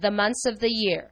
the months of the year.